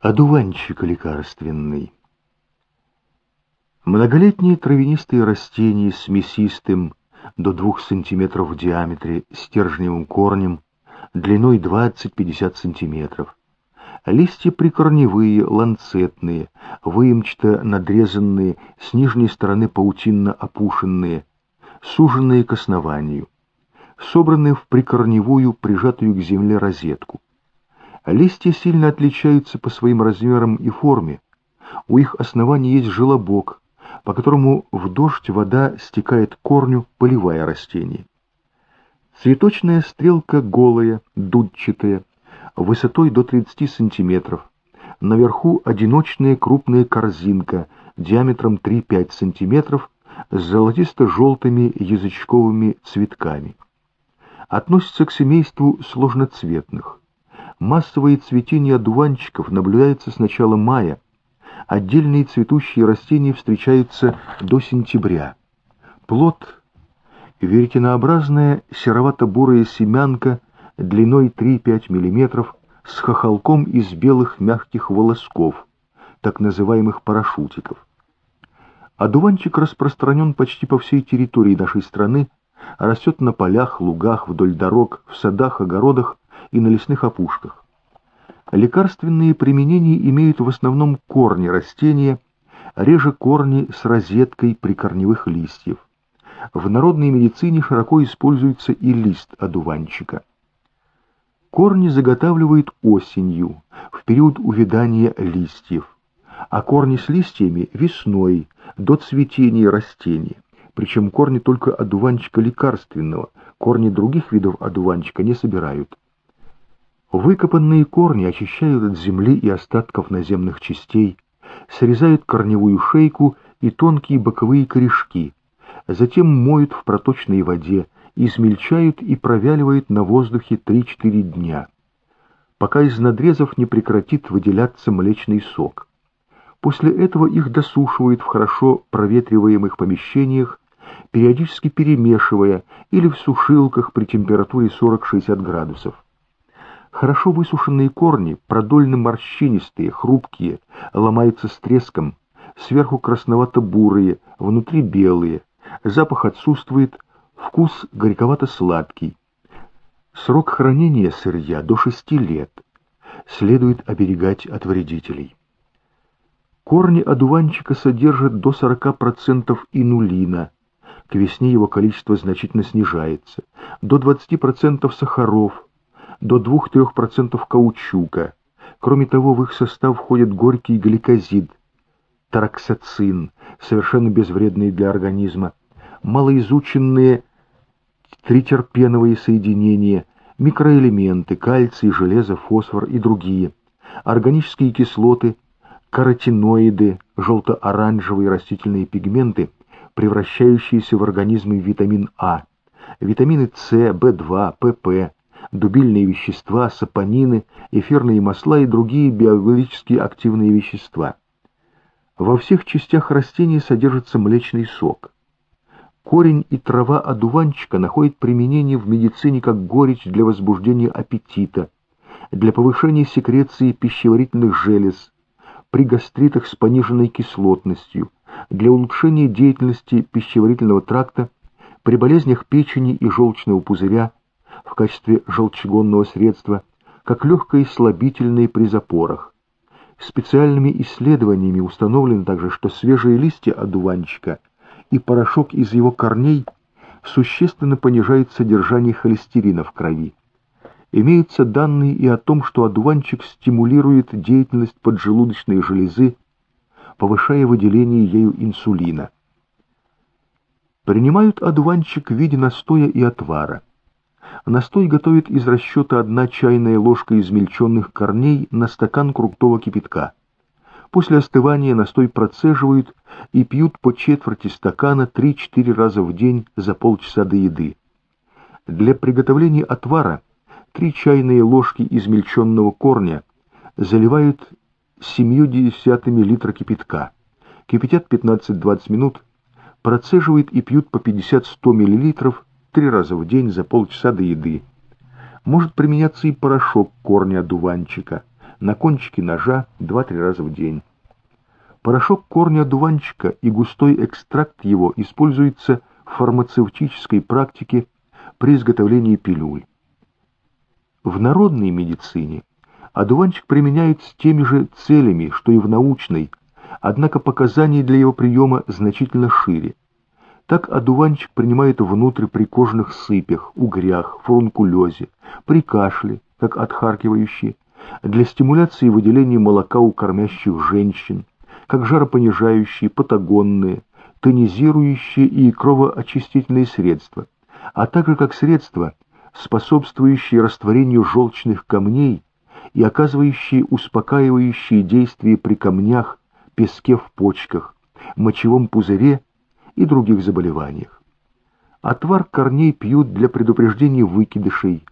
Одуванчик лекарственный. Многолетние травянистые растения с мясистым до двух сантиметров в диаметре стержневым корнем, длиной 20-50 сантиметров. Листья прикорневые, ланцетные, выемчато надрезанные, с нижней стороны паутинно опушенные, суженные к основанию, собранные в прикорневую, прижатую к земле розетку. Листья сильно отличаются по своим размерам и форме. У их основания есть желобок, по которому в дождь вода стекает к корню, поливая растение. Цветочная стрелка голая, дудчатая, высотой до 30 сантиметров. Наверху одиночная крупная корзинка диаметром 3-5 сантиметров с золотисто-желтыми язычковыми цветками. Относится к семейству сложноцветных. Массовое цветение одуванчиков наблюдается с начала мая. Отдельные цветущие растения встречаются до сентября. Плод – веретенообразная серовато-бурая семянка длиной 3-5 мм с хохолком из белых мягких волосков, так называемых парашютиков. Одуванчик распространен почти по всей территории нашей страны, растет на полях, лугах, вдоль дорог, в садах, огородах и на лесных опушках. Лекарственные применения имеют в основном корни растения, реже корни с розеткой прикорневых листьев. В народной медицине широко используется и лист одуванчика. Корни заготавливают осенью, в период увядания листьев, а корни с листьями – весной, до цветения растения. Причем корни только одуванчика лекарственного, корни других видов одуванчика не собирают. Выкопанные корни очищают от земли и остатков наземных частей, срезают корневую шейку и тонкие боковые корешки, затем моют в проточной воде, измельчают и провяливают на воздухе 3-4 дня, пока из надрезов не прекратит выделяться млечный сок. После этого их досушивают в хорошо проветриваемых помещениях, периодически перемешивая или в сушилках при температуре 40-60 градусов. Хорошо высушенные корни, продольно-морщинистые, хрупкие, ломаются с треском, сверху красновато-бурые, внутри белые, запах отсутствует, вкус горьковато-сладкий. Срок хранения сырья до 6 лет. Следует оберегать от вредителей. Корни одуванчика содержат до 40% инулина. К весне его количество значительно снижается. До 20% сахаров, до 2-3% каучука. Кроме того, в их состав входит горький гликозид, тараксацин, совершенно безвредный для организма, малоизученные тритерпеновые соединения, микроэлементы, кальций, железо, фосфор и другие, органические кислоты, каротиноиды, желто-оранжевые растительные пигменты, превращающиеся в организмы витамин А, витамины С, В2, ПП, дубильные вещества, сапонины, эфирные масла и другие биологически активные вещества. Во всех частях растения содержится млечный сок. Корень и трава одуванчика находят применение в медицине как горечь для возбуждения аппетита, для повышения секреции пищеварительных желез, при гастритах с пониженной кислотностью, для улучшения деятельности пищеварительного тракта, при болезнях печени и желчного пузыря, в качестве желчегонного средства, как легкое слабительное при запорах. Специальными исследованиями установлено также, что свежие листья одуванчика и порошок из его корней существенно понижают содержание холестерина в крови. Имеются данные и о том, что одуванчик стимулирует деятельность поджелудочной железы, повышая выделение ею инсулина. Принимают одуванчик в виде настоя и отвара. Настой готовят из расчета одна чайная ложка измельченных корней на стакан крутого кипятка. После остывания настой процеживают и пьют по четверти стакана 3-4 раза в день за полчаса до еды. Для приготовления отвара 3 чайные ложки измельченного корня заливают 0,7 литра кипятка. Кипятят 15-20 минут, процеживают и пьют по 50-100 мл три раза в день за полчаса до еды. Может применяться и порошок корня одуванчика. на кончике ножа 2-3 раза в день. Порошок корня одуванчика и густой экстракт его используются в фармацевтической практике при изготовлении пилюль. В народной медицине одуванчик применяют с теми же целями, что и в научной, однако показания для его приема значительно шире. Так одуванчик принимают внутрь при кожных сыпях, угрях, фурункулезе, при кашле, как отхаркивающий, для стимуляции выделения молока у кормящих женщин, как жаропонижающие, патагонные, тонизирующие и кровоочистительные средства, а также как средства, способствующие растворению желчных камней и оказывающие успокаивающие действия при камнях, песке в почках, мочевом пузыре и других заболеваниях. Отвар корней пьют для предупреждения выкидышей,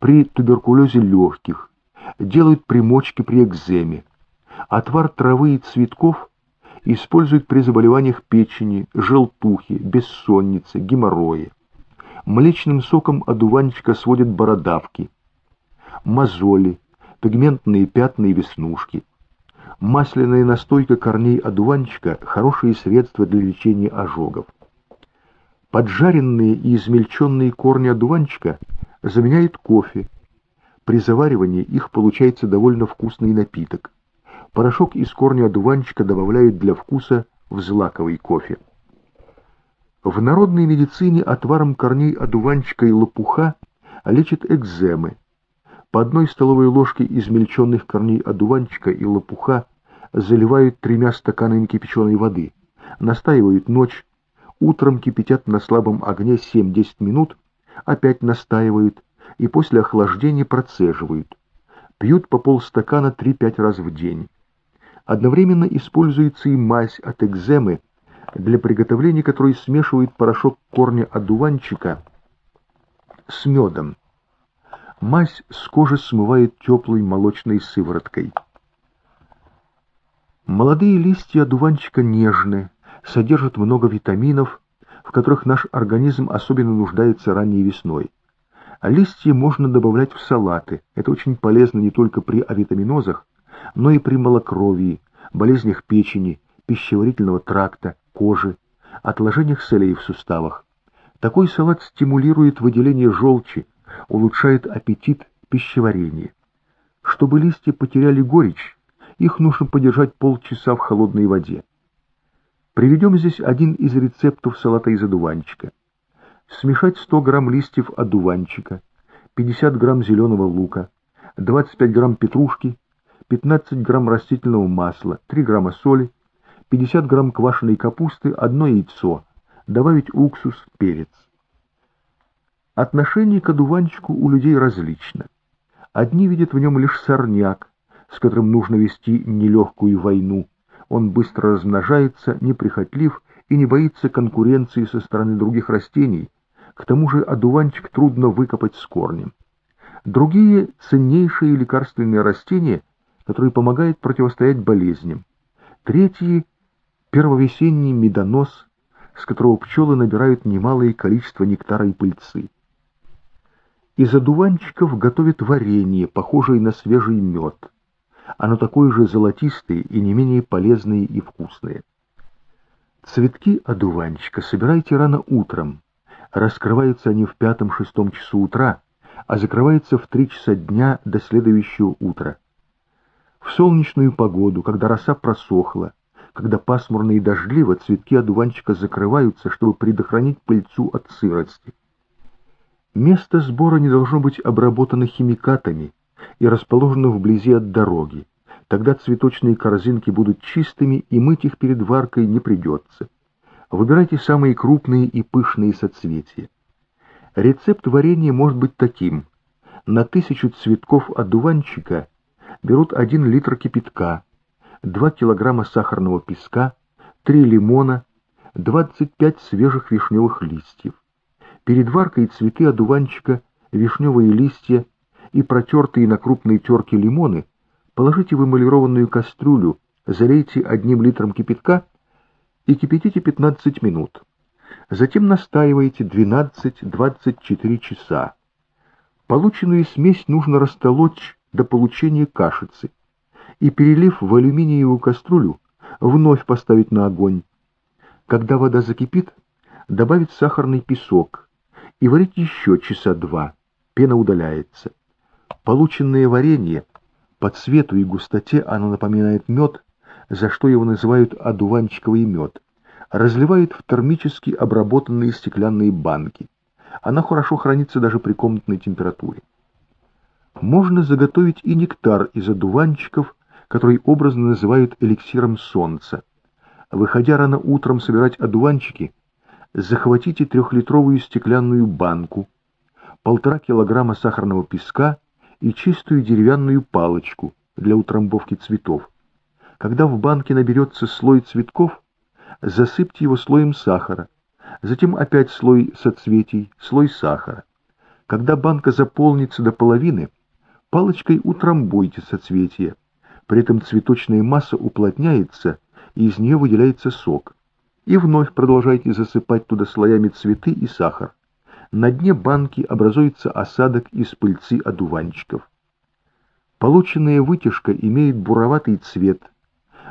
при туберкулезе легких, делают примочки при экземе. Отвар травы и цветков используют при заболеваниях печени, желтухи, бессонницы, геморроя. Млечным соком одуванчика сводят бородавки, мозоли, пигментные пятна и веснушки. Масляная настойка корней одуванчика – хорошие средства для лечения ожогов. Поджаренные и измельченные корни одуванчика заменяют кофе. При заваривании их получается довольно вкусный напиток. Порошок из корня одуванчика добавляют для вкуса в злаковый кофе. В народной медицине отваром корней одуванчика и лопуха лечат экземы. По одной столовой ложке измельченных корней одуванчика и лопуха заливают тремя стаканами кипяченой воды, настаивают ночь, утром кипятят на слабом огне 7-10 минут, опять настаивают и после охлаждения процеживают. Пьют по полстакана 3-5 раз в день. Одновременно используется и мазь от экземы, для приготовления которой смешивают порошок корня одуванчика с медом. Мазь с кожи смывает теплой молочной сывороткой. Молодые листья одуванчика нежны, содержат много витаминов, в которых наш организм особенно нуждается ранней весной. А листья можно добавлять в салаты. Это очень полезно не только при авитаминозах, но и при малокровии, болезнях печени, пищеварительного тракта, кожи, отложениях солей в суставах. Такой салат стимулирует выделение желчи, улучшает аппетит, пищеварение. Чтобы листья потеряли горечь, их нужно подержать полчаса в холодной воде. Приведем здесь один из рецептов салата из одуванчика. Смешать 100 грамм листьев одуванчика, 50 грамм зеленого лука, 25 грамм петрушки, 15 грамм растительного масла, 3 грамма соли, 50 грамм квашеной капусты, одно яйцо, добавить уксус, перец. Отношение к одуванчику у людей различно. Одни видят в нем лишь сорняк, с которым нужно вести нелегкую войну. Он быстро размножается, неприхотлив и не боится конкуренции со стороны других растений. К тому же одуванчик трудно выкопать с корнем. Другие – ценнейшие лекарственные растения, которые помогают противостоять болезням. Третьи – первовесенний медонос, с которого пчелы набирают немалое количество нектара и пыльцы. Из одуванчиков готовят варенье, похожее на свежий мед – оно такое же золотистое и не менее полезное и вкусное. Цветки одуванчика собирайте рано утром. Раскрываются они в пятом-шестом часу утра, а закрываются в три часа дня до следующего утра. В солнечную погоду, когда роса просохла, когда пасмурно и дождливо, цветки одуванчика закрываются, чтобы предохранить пыльцу от сырости. Место сбора не должно быть обработано химикатами, и расположена вблизи от дороги. Тогда цветочные корзинки будут чистыми, и мыть их перед варкой не придется. Выбирайте самые крупные и пышные соцветия. Рецепт варенья может быть таким. На тысячу цветков одуванчика берут 1 литр кипятка, 2 килограмма сахарного песка, 3 лимона, 25 свежих вишневых листьев. Перед варкой цветы одуванчика, вишневые листья и протертые на крупной терке лимоны положите в эмалированную кастрюлю, залейте одним литром кипятка и кипятите 15 минут. Затем настаивайте 12-24 часа. Полученную смесь нужно растолочь до получения кашицы. и, перелив в алюминиевую кастрюлю, вновь поставить на огонь. Когда вода закипит, добавить сахарный песок и варить еще часа два. Пена удаляется. Полученное варенье по цвету и густоте оно напоминает мед, за что его называют одуванчиковый мед. Разливают в термически обработанные стеклянные банки. Она хорошо хранится даже при комнатной температуре. Можно заготовить и нектар из одуванчиков, который образно называют эликсиром солнца. Выходя рано утром собирать одуванчики, захватите трехлитровую стеклянную банку, полтора килограмма сахарного песка и чистую деревянную палочку для утрамбовки цветов. Когда в банке наберется слой цветков, засыпьте его слоем сахара, затем опять слой соцветий, слой сахара. Когда банка заполнится до половины, палочкой утрамбуйте соцветия. При этом цветочная масса уплотняется, и из нее выделяется сок. И вновь продолжайте засыпать туда слоями цветы и сахар. На дне банки образуется осадок из пыльцы одуванчиков. Полученная вытяжка имеет буроватый цвет,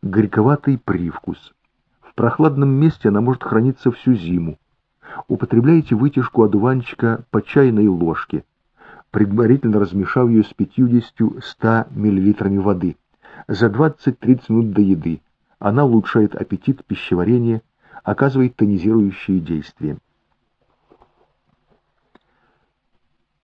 горьковатый привкус. В прохладном месте она может храниться всю зиму. Употребляйте вытяжку одуванчика по чайной ложке, предварительно размешав ее с 50-100 мл воды за 20-30 минут до еды. Она улучшает аппетит, пищеварение, оказывает тонизирующее действие.